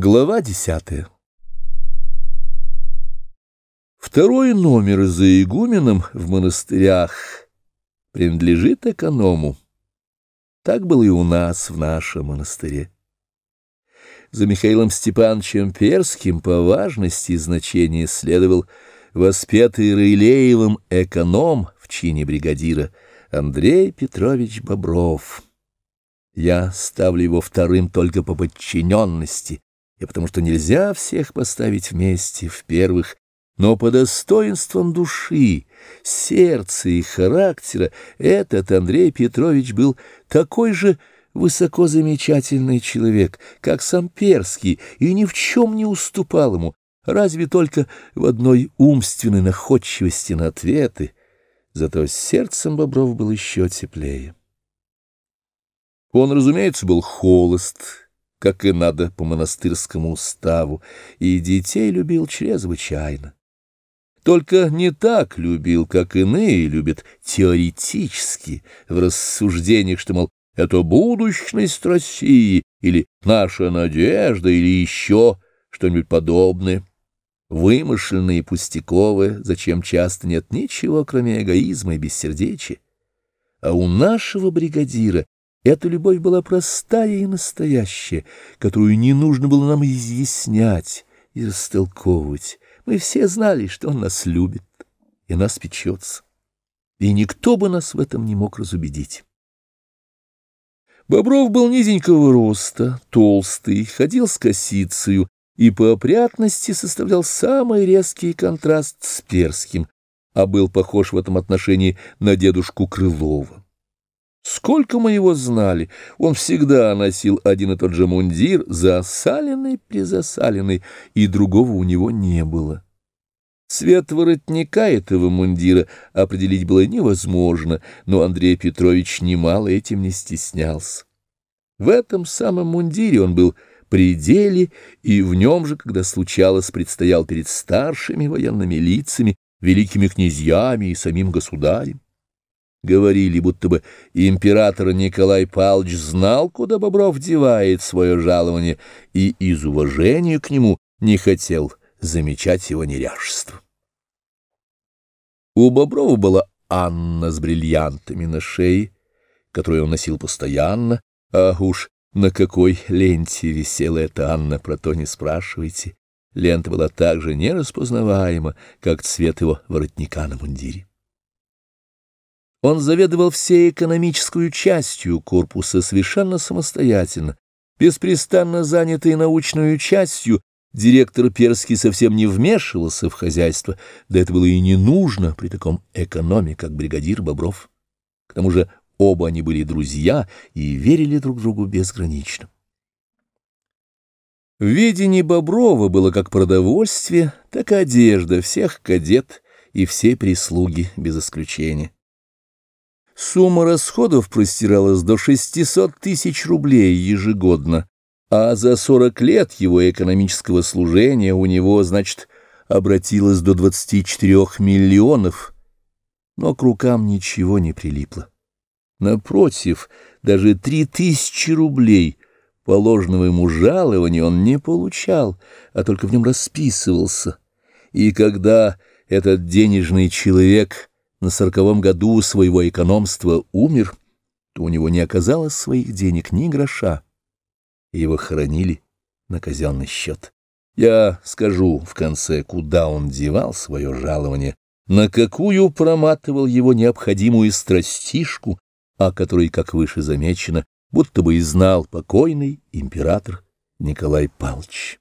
Глава десятая Второй номер за игуменом в монастырях принадлежит эконому. Так было и у нас в нашем монастыре. За Михаилом Степановичем Перским по важности и значению следовал воспетый Рылеевым эконом в чине бригадира Андрей Петрович Бобров. Я ставлю его вторым только по подчиненности, и потому что нельзя всех поставить вместе в первых, но по достоинствам души, сердца и характера этот Андрей Петрович был такой же высоко замечательный человек, как сам Перский, и ни в чем не уступал ему, разве только в одной умственной находчивости на ответы, зато сердцем Бобров был еще теплее. Он, разумеется, был холост, как и надо по монастырскому уставу, и детей любил чрезвычайно. Только не так любил, как иные любят теоретически, в рассуждениях, что, мол, это будущность России, или наша надежда, или еще что-нибудь подобное, вымышленное и пустяковое, зачем часто нет ничего, кроме эгоизма и бессердечия. А у нашего бригадира эта любовь была простая и настоящая, которую не нужно было нам изъяснять и растолковывать. Мы все знали, что он нас любит и нас печется, и никто бы нас в этом не мог разубедить. Бобров был низенького роста, толстый, ходил с косицею и по опрятности составлял самый резкий контраст с Перским, а был похож в этом отношении на дедушку Крылова. Сколько мы его знали, он всегда носил один и тот же мундир, засаленный-призасаленный, и другого у него не было. Цвет воротника этого мундира определить было невозможно, но Андрей Петрович немало этим не стеснялся. В этом самом мундире он был при деле, и в нем же, когда случалось, предстоял перед старшими военными лицами, великими князьями и самим государем. Говорили, будто бы император Николай Павлович знал, куда Бобров девает свое жалование, и из уважения к нему не хотел замечать его неряшество. У Боброва была Анна с бриллиантами на шее, которую он носил постоянно, а уж на какой ленте висела эта Анна, про то не спрашивайте. Лента была так же нераспознаваема, как цвет его воротника на мундире. Он заведовал всей экономическую частью корпуса совершенно самостоятельно. Беспрестанно занятый научную частью, директор Перский совсем не вмешивался в хозяйство, да это было и не нужно при таком экономе, как бригадир Бобров. К тому же оба они были друзья и верили друг другу безгранично. В видении Боброва было как продовольствие, так и одежда всех кадет и всей прислуги без исключения. Сумма расходов простиралась до 600 тысяч рублей ежегодно, а за 40 лет его экономического служения у него, значит, обратилось до 24 миллионов, но к рукам ничего не прилипло. Напротив, даже 3000 рублей положенного ему жалования он не получал, а только в нем расписывался. И когда этот денежный человек на сороковом году своего экономства умер, то у него не оказалось своих денег ни гроша, и его хоронили на казенный счет. Я скажу в конце, куда он девал свое жалование, на какую проматывал его необходимую страстишку, о которой, как выше замечено, будто бы и знал покойный император Николай Павлович.